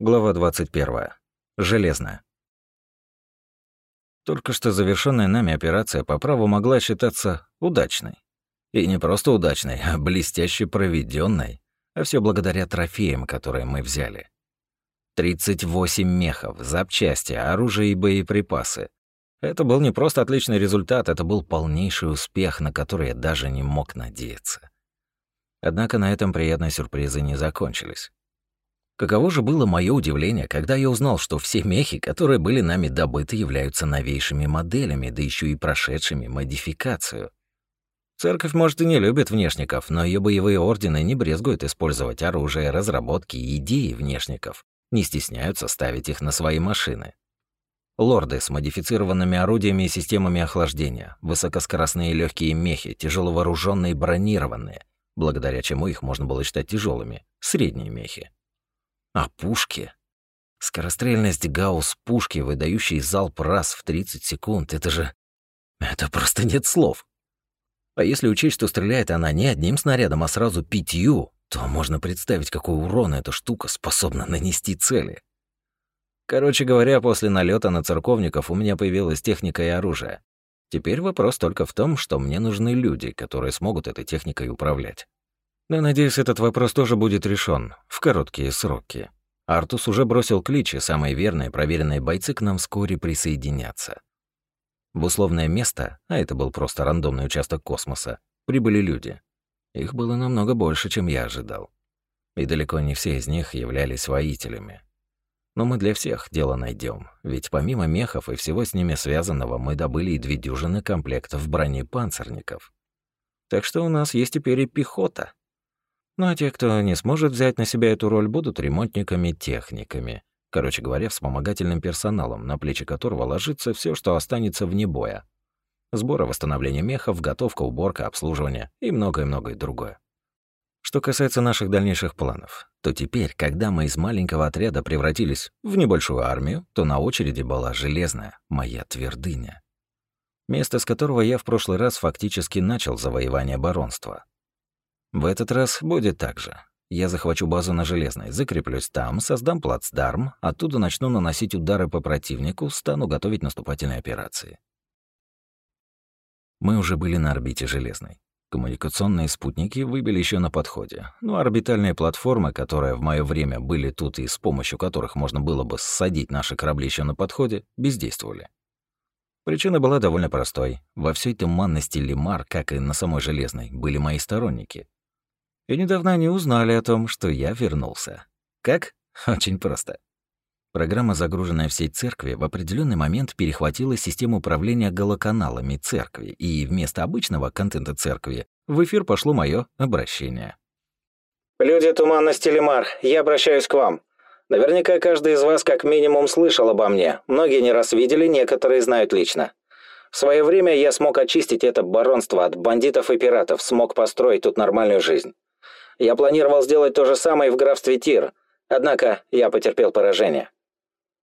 Глава 21. Железная. Только что завершенная нами операция по праву могла считаться удачной. И не просто удачной, а блестяще проведенной, а все благодаря трофеям, которые мы взяли. 38 мехов, запчасти, оружие и боеприпасы. Это был не просто отличный результат, это был полнейший успех, на который я даже не мог надеяться. Однако на этом приятные сюрпризы не закончились. Каково же было мое удивление, когда я узнал, что все мехи, которые были нами добыты, являются новейшими моделями, да еще и прошедшими модификацию. Церковь, может, и не любит внешников, но ее боевые ордены не брезгуют использовать оружие, разработки и идеи внешников, не стесняются ставить их на свои машины. Лорды с модифицированными орудиями и системами охлаждения, высокоскоростные легкие мехи, тяжеловооруженные бронированные, благодаря чему их можно было считать тяжелыми, средние мехи. А пушки? Скорострельность гаусс пушки, выдающей залп раз в 30 секунд, это же... Это просто нет слов. А если учесть, что стреляет она не одним снарядом, а сразу пятью, то можно представить, какой урон эта штука способна нанести цели. Короче говоря, после налета на церковников у меня появилась техника и оружие. Теперь вопрос только в том, что мне нужны люди, которые смогут этой техникой управлять. Но, надеюсь, этот вопрос тоже будет решен в короткие сроки. Артус уже бросил клич, и самые верные проверенные бойцы к нам вскоре присоединятся. В условное место, а это был просто рандомный участок космоса, прибыли люди. Их было намного больше, чем я ожидал. И далеко не все из них являлись воителями. Но мы для всех дело найдем, ведь помимо мехов и всего с ними связанного, мы добыли и две дюжины комплектов брони панцирников. Так что у нас есть теперь и пехота. Ну а те, кто не сможет взять на себя эту роль, будут ремонтниками-техниками. Короче говоря, вспомогательным персоналом, на плечи которого ложится все, что останется вне боя. Сбор и восстановление мехов, готовка, уборка, обслуживание и многое-многое другое. Что касается наших дальнейших планов, то теперь, когда мы из маленького отряда превратились в небольшую армию, то на очереди была железная, моя твердыня. Место, с которого я в прошлый раз фактически начал завоевание баронства. В этот раз будет так же. Я захвачу базу на Железной, закреплюсь там, создам плацдарм, оттуда начну наносить удары по противнику, стану готовить наступательные операции. Мы уже были на орбите Железной. Коммуникационные спутники выбили еще на подходе, но орбитальные платформы, которые в мое время были тут и с помощью которых можно было бы ссадить наши корабли еще на подходе, бездействовали. Причина была довольно простой. Во всей туманности Лимар, как и на самой Железной, были мои сторонники, и недавно они узнали о том, что я вернулся. Как? Очень просто. Программа, загруженная в сеть церкви, в определенный момент перехватила систему управления голоканалами церкви, и вместо обычного контента церкви в эфир пошло мое обращение. «Люди Туманности Лемар, я обращаюсь к вам. Наверняка каждый из вас как минимум слышал обо мне. Многие не раз видели, некоторые знают лично. В свое время я смог очистить это баронство от бандитов и пиратов, смог построить тут нормальную жизнь. Я планировал сделать то же самое в графстве Тир, однако я потерпел поражение.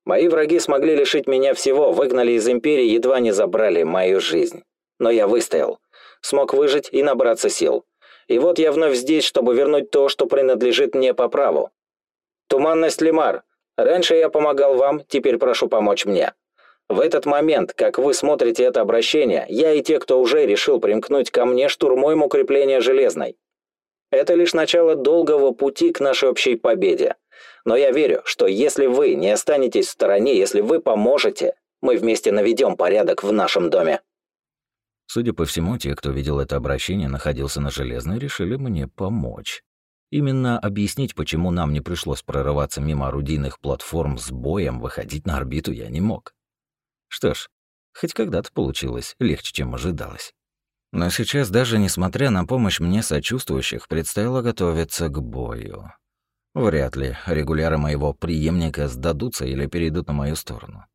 Мои враги смогли лишить меня всего, выгнали из Империи, едва не забрали мою жизнь. Но я выстоял. Смог выжить и набраться сил. И вот я вновь здесь, чтобы вернуть то, что принадлежит мне по праву. Туманность Лемар. Раньше я помогал вам, теперь прошу помочь мне. В этот момент, как вы смотрите это обращение, я и те, кто уже решил примкнуть ко мне, штурмуем укрепление Железной. Это лишь начало долгого пути к нашей общей победе. Но я верю, что если вы не останетесь в стороне, если вы поможете, мы вместе наведем порядок в нашем доме». Судя по всему, те, кто видел это обращение, находился на Железной, решили мне помочь. Именно объяснить, почему нам не пришлось прорываться мимо орудийных платформ с боем, выходить на орбиту я не мог. Что ж, хоть когда-то получилось легче, чем ожидалось. Но сейчас, даже несмотря на помощь мне сочувствующих, предстояло готовиться к бою. Вряд ли регуляры моего преемника сдадутся или перейдут на мою сторону.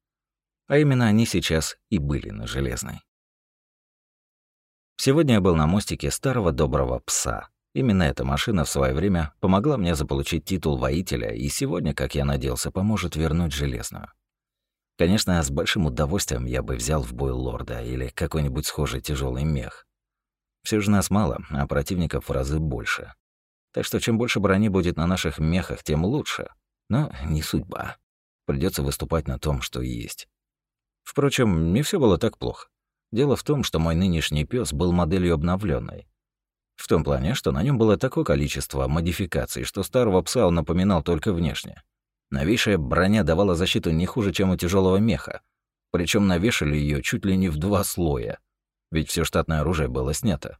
А именно они сейчас и были на Железной. Сегодня я был на мостике старого доброго пса. Именно эта машина в свое время помогла мне заполучить титул воителя, и сегодня, как я надеялся, поможет вернуть Железную. Конечно, с большим удовольствием я бы взял в бой лорда или какой-нибудь схожий тяжелый мех. Все же нас мало, а противников в разы больше. Так что чем больше брони будет на наших мехах, тем лучше. Но не судьба. Придется выступать на том, что есть. Впрочем, не все было так плохо. Дело в том, что мой нынешний пес был моделью обновленной. В том плане, что на нем было такое количество модификаций, что старого пса он напоминал только внешне. Новейшая броня давала защиту не хуже, чем у тяжелого меха. Причем навешали ее чуть ли не в два слоя. Ведь все штатное оружие было снято.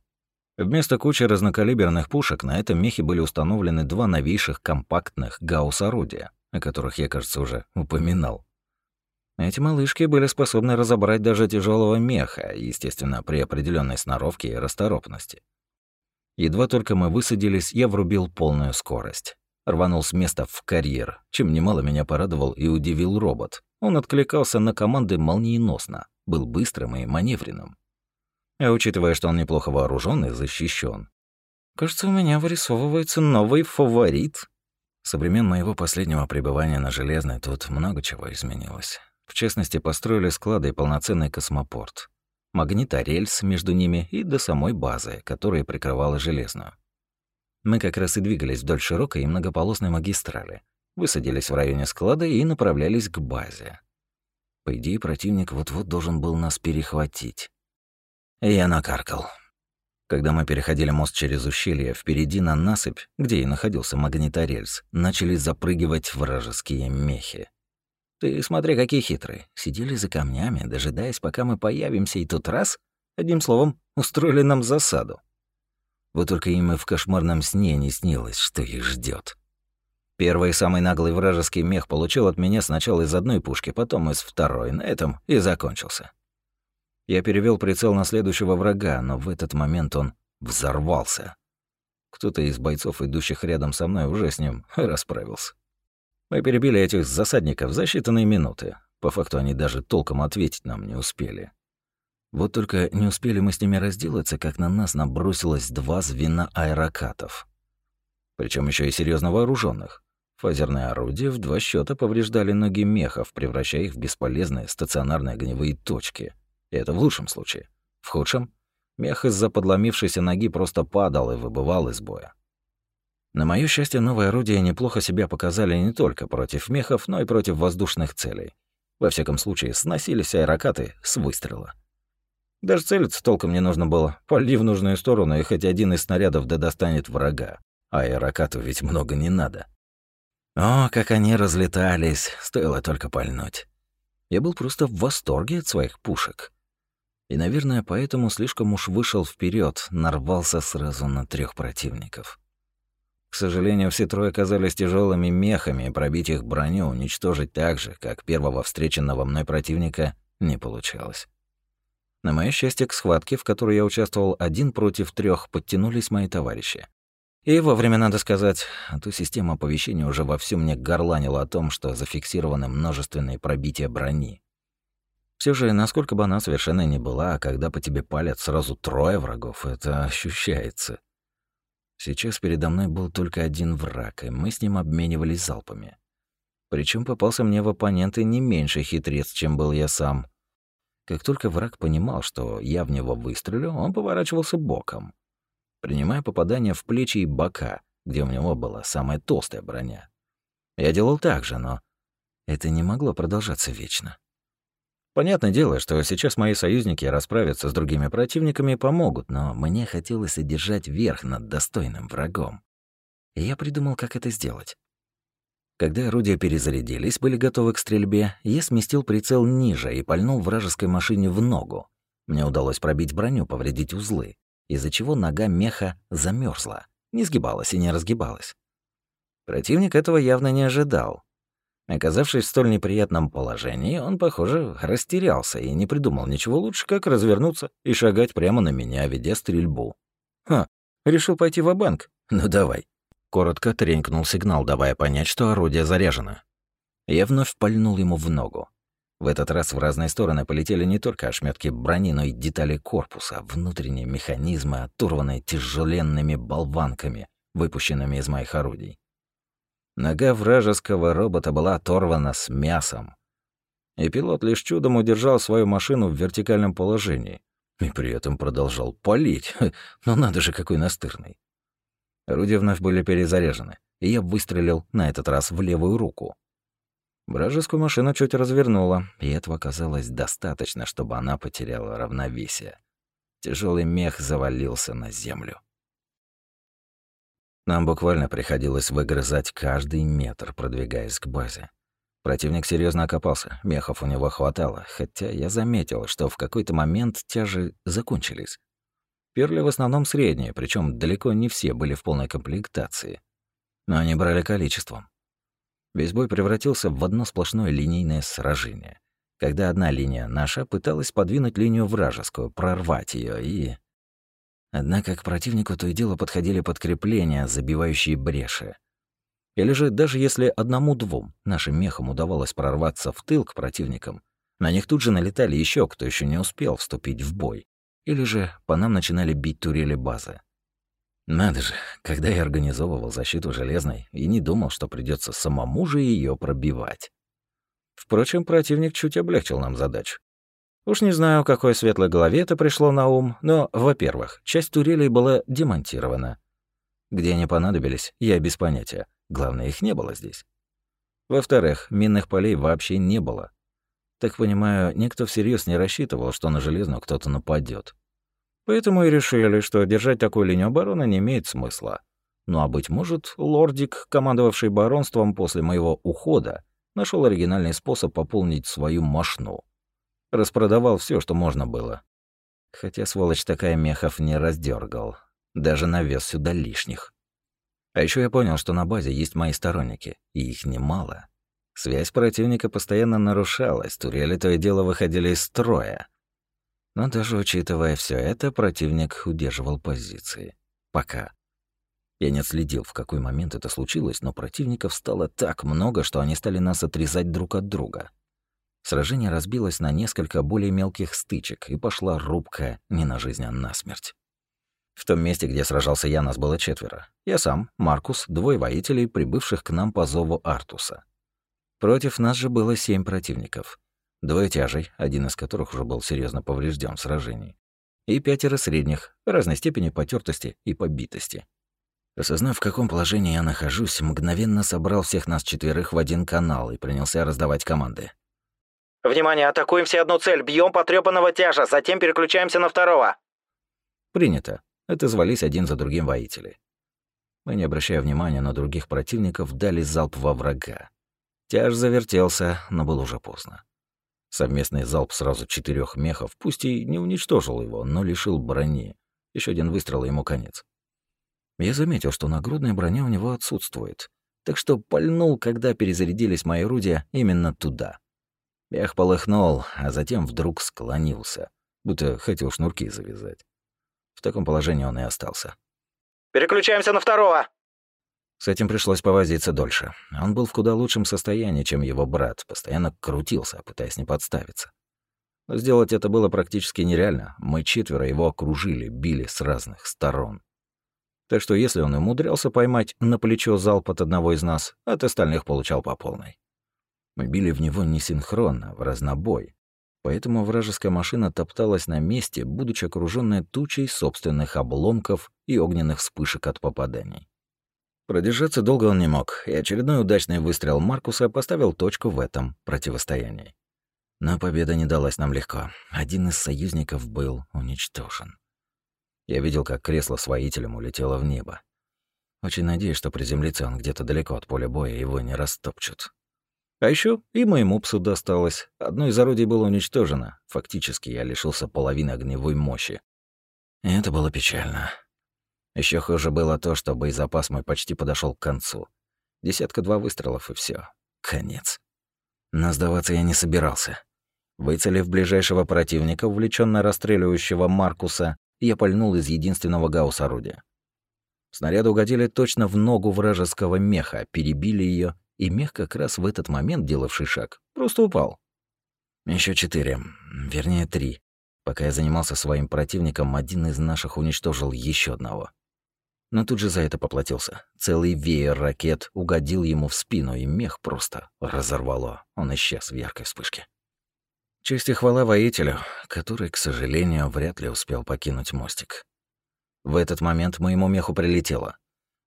Вместо кучи разнокалиберных пушек на этом мехе были установлены два новейших компактных гаусс-орудия, о которых я, кажется, уже упоминал. Эти малышки были способны разобрать даже тяжелого меха, естественно, при определенной сноровке и расторопности. Едва только мы высадились, я врубил полную скорость. Рванул с места в карьер, чем немало меня порадовал и удивил робот. Он откликался на команды молниеносно, был быстрым и маневренным. А учитывая, что он неплохо вооружен и защищен, кажется, у меня вырисовывается новый фаворит. Со времен моего последнего пребывания на Железной тут много чего изменилось. В частности, построили склады и полноценный космопорт. Магниторельс между ними и до самой базы, которая прикрывала Железную. Мы как раз и двигались вдоль широкой и многополосной магистрали, высадились в районе склада и направлялись к базе. По идее, противник вот-вот должен был нас перехватить. Я накаркал. Когда мы переходили мост через ущелье, впереди на насыпь, где и находился магниторельс, начали запрыгивать вражеские мехи. Ты смотри, какие хитрые. Сидели за камнями, дожидаясь, пока мы появимся, и тут раз, одним словом, устроили нам засаду. Вот только им и в кошмарном сне не снилось, что их ждет. Первый самый наглый вражеский мех получил от меня сначала из одной пушки, потом из второй. На этом и закончился. Я перевел прицел на следующего врага, но в этот момент он взорвался. Кто-то из бойцов, идущих рядом со мной, уже с ним расправился. Мы перебили этих засадников за считанные минуты. По факту они даже толком ответить нам не успели. Вот только не успели мы с ними разделаться, как на нас набросилось два звена аэрокатов. Причем еще и серьезно вооруженных. Фазерные орудия в два счета повреждали ноги мехов, превращая их в бесполезные стационарные огневые точки. И это в лучшем случае. В худшем — мех из-за подломившейся ноги просто падал и выбывал из боя. На моё счастье, новые орудия неплохо себя показали не только против мехов, но и против воздушных целей. Во всяком случае, сносились аэрокаты с выстрела. Даже целиться толком не нужно было. Пали в нужную сторону, и хоть один из снарядов да достанет врага. А аэрокату ведь много не надо. О, как они разлетались, стоило только пальнуть. Я был просто в восторге от своих пушек. И, наверное, поэтому слишком уж вышел вперед, нарвался сразу на трех противников. К сожалению, все трое оказались тяжелыми мехами, и пробить их броню, уничтожить так же, как первого встреченного мной противника, не получалось. На мое счастье, к схватке, в которой я участвовал один против трех, подтянулись мои товарищи. И вовремя, надо сказать, а то система оповещения уже вовсю мне горланила о том, что зафиксированы множественные пробития брони. Все же, насколько бы она совершенно не была, а когда по тебе палят сразу трое врагов, это ощущается. Сейчас передо мной был только один враг, и мы с ним обменивались залпами. Причем попался мне в оппоненты не меньше хитрец, чем был я сам. Как только враг понимал, что я в него выстрелю, он поворачивался боком, принимая попадания в плечи и бока, где у него была самая толстая броня. Я делал так же, но это не могло продолжаться вечно. Понятное дело, что сейчас мои союзники расправятся с другими противниками и помогут, но мне хотелось одержать верх над достойным врагом. И я придумал, как это сделать. Когда орудия перезарядились, были готовы к стрельбе, я сместил прицел ниже и пальнул вражеской машине в ногу. Мне удалось пробить броню, повредить узлы, из-за чего нога меха замерзла, не сгибалась и не разгибалась. Противник этого явно не ожидал, Оказавшись в столь неприятном положении, он, похоже, растерялся и не придумал ничего лучше, как развернуться и шагать прямо на меня, ведя стрельбу. «Ха, решил пойти в банк Ну давай». Коротко тренькнул сигнал, давая понять, что орудие заряжено. Я вновь пальнул ему в ногу. В этот раз в разные стороны полетели не только ошметки брони, но и детали корпуса, внутренние механизмы, оторванные тяжеленными болванками, выпущенными из моих орудий. Нога вражеского робота была оторвана с мясом. И пилот лишь чудом удержал свою машину в вертикальном положении. И при этом продолжал палить. Но надо же, какой настырный. Орудия вновь были перезаряжены. и я выстрелил на этот раз в левую руку. Вражескую машину чуть развернула, и этого оказалось достаточно, чтобы она потеряла равновесие. Тяжелый мех завалился на землю. Нам буквально приходилось выгрызать каждый метр, продвигаясь к базе. Противник серьезно окопался, мехов у него хватало, хотя я заметил, что в какой-то момент тяжи закончились. Перли в основном средние, причем далеко не все были в полной комплектации. Но они брали количеством. Весь бой превратился в одно сплошное линейное сражение, когда одна линия наша пыталась подвинуть линию вражескую, прорвать ее и... Однако к противнику то и дело подходили подкрепления, забивающие бреши. Или же даже если одному-двум нашим мехам удавалось прорваться в тыл к противникам, на них тут же налетали еще, кто еще не успел вступить в бой. Или же по нам начинали бить турели базы. Надо же, когда я организовывал защиту железной, и не думал, что придется самому же ее пробивать. Впрочем, противник чуть облегчил нам задачу. Уж не знаю, какой светлой голове это пришло на ум, но, во-первых, часть турелей была демонтирована. Где они понадобились, я без понятия. Главное, их не было здесь. Во-вторых, минных полей вообще не было. Так понимаю, никто всерьез не рассчитывал, что на железную кто-то нападет. Поэтому и решили, что держать такую линию обороны не имеет смысла. Ну а быть может, лордик, командовавший баронством после моего ухода, нашел оригинальный способ пополнить свою мошну. Распродавал все, что можно было. Хотя сволочь такая мехов не раздергал, даже навез сюда лишних. А еще я понял, что на базе есть мои сторонники, и их немало. Связь противника постоянно нарушалась, турели то и дело выходили из строя. Но даже учитывая все это, противник удерживал позиции. Пока. Я не отследил, в какой момент это случилось, но противников стало так много, что они стали нас отрезать друг от друга. Сражение разбилось на несколько более мелких стычек, и пошла рубка не на жизнь, а на смерть. В том месте, где сражался я, нас было четверо. Я сам, Маркус, двое воителей, прибывших к нам по зову Артуса. Против нас же было семь противников. Двое тяжей, один из которых уже был серьезно поврежден в сражении. И пятеро средних, разной степени потертости и побитости. Осознав, в каком положении я нахожусь, мгновенно собрал всех нас четверых в один канал и принялся раздавать команды. «Внимание, атакуем все одну цель, бьем потрепанного тяжа, затем переключаемся на второго!» «Принято», — Это звались один за другим воители. Мы, не обращая внимания на других противников, дали залп во врага. Тяж завертелся, но было уже поздно. Совместный залп сразу четырех мехов, пусть и не уничтожил его, но лишил брони. Еще один выстрел ему конец. Я заметил, что нагрудная броня у него отсутствует, так что пальнул, когда перезарядились мои орудия, именно туда. Мех полыхнул, а затем вдруг склонился, будто хотел шнурки завязать. В таком положении он и остался. «Переключаемся на второго!» С этим пришлось повозиться дольше. Он был в куда лучшем состоянии, чем его брат, постоянно крутился, пытаясь не подставиться. Но сделать это было практически нереально. Мы четверо его окружили, били с разных сторон. Так что если он умудрялся поймать на плечо залп от одного из нас, от остальных получал по полной. Мы били в него не синхронно, в разнобой. Поэтому вражеская машина топталась на месте, будучи окружённая тучей собственных обломков и огненных вспышек от попаданий. Продержаться долго он не мог, и очередной удачный выстрел Маркуса поставил точку в этом противостоянии. Но победа не далась нам легко. Один из союзников был уничтожен. Я видел, как кресло с воителем улетело в небо. Очень надеюсь, что приземлится он где-то далеко от поля боя, и его не растопчут. А еще и моему псу досталось. Одно из орудий было уничтожено. Фактически я лишился половины огневой мощи. И это было печально. Еще хуже было то, что боезапас мой почти подошел к концу. Десятка-два выстрелов и все. Конец. Но сдаваться я не собирался. Выцелив ближайшего противника, увлеченно расстреливающего Маркуса, я пальнул из единственного гаусс орудия. Снаряды угодили точно в ногу вражеского меха, перебили ее, и мех как раз в этот момент, делавший шаг, просто упал. Еще четыре, вернее три. Пока я занимался своим противником, один из наших уничтожил еще одного но тут же за это поплатился. Целый веер ракет угодил ему в спину, и мех просто разорвало. Он исчез в яркой вспышке. Честь и хвала воителю, который, к сожалению, вряд ли успел покинуть мостик. В этот момент моему меху прилетело.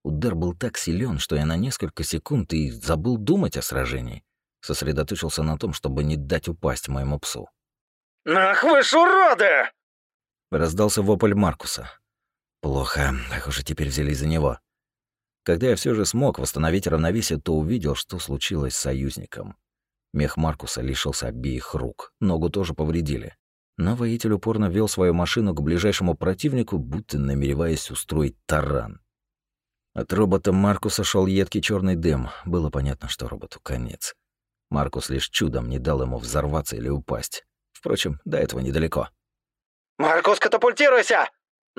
Удар был так силен, что я на несколько секунд и забыл думать о сражении. Сосредоточился на том, чтобы не дать упасть моему псу. «Ах вы ж уроды!» Раздался вопль Маркуса. Плохо, похоже, теперь взялись за него. Когда я все же смог восстановить равновесие, то увидел, что случилось с союзником. Мех Маркуса лишился обеих рук, ногу тоже повредили. Но воитель упорно вел свою машину к ближайшему противнику, будто намереваясь устроить таран. От робота Маркуса шел едкий черный дым. Было понятно, что роботу конец. Маркус лишь чудом не дал ему взорваться или упасть. Впрочем, до этого недалеко. «Маркус, катапультируйся!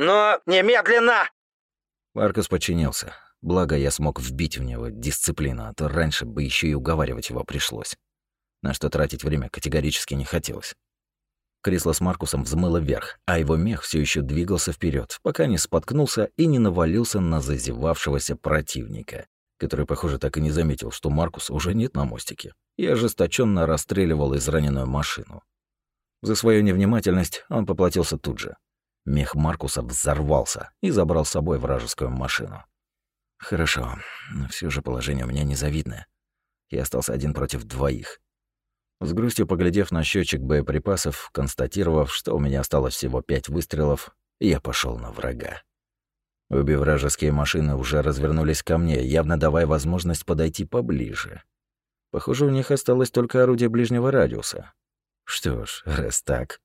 Но немедленно!» Маркус подчинился. Благо, я смог вбить в него дисциплину, а то раньше бы еще и уговаривать его пришлось. На что тратить время категорически не хотелось. Кресло с Маркусом взмыло вверх, а его мех все еще двигался вперед, пока не споткнулся и не навалился на зазевавшегося противника, который, похоже, так и не заметил, что Маркус уже нет на мостике, и ожесточенно расстреливал израненную машину. За свою невнимательность он поплатился тут же. Мех Маркуса взорвался и забрал с собой вражескую машину. Хорошо, но все же положение у меня незавидное. Я остался один против двоих. С грустью поглядев на счетчик боеприпасов, констатировав, что у меня осталось всего пять выстрелов, я пошел на врага. Обе вражеские машины уже развернулись ко мне, явно давая возможность подойти поближе. Похоже, у них осталось только орудие ближнего радиуса. Что ж, раз так,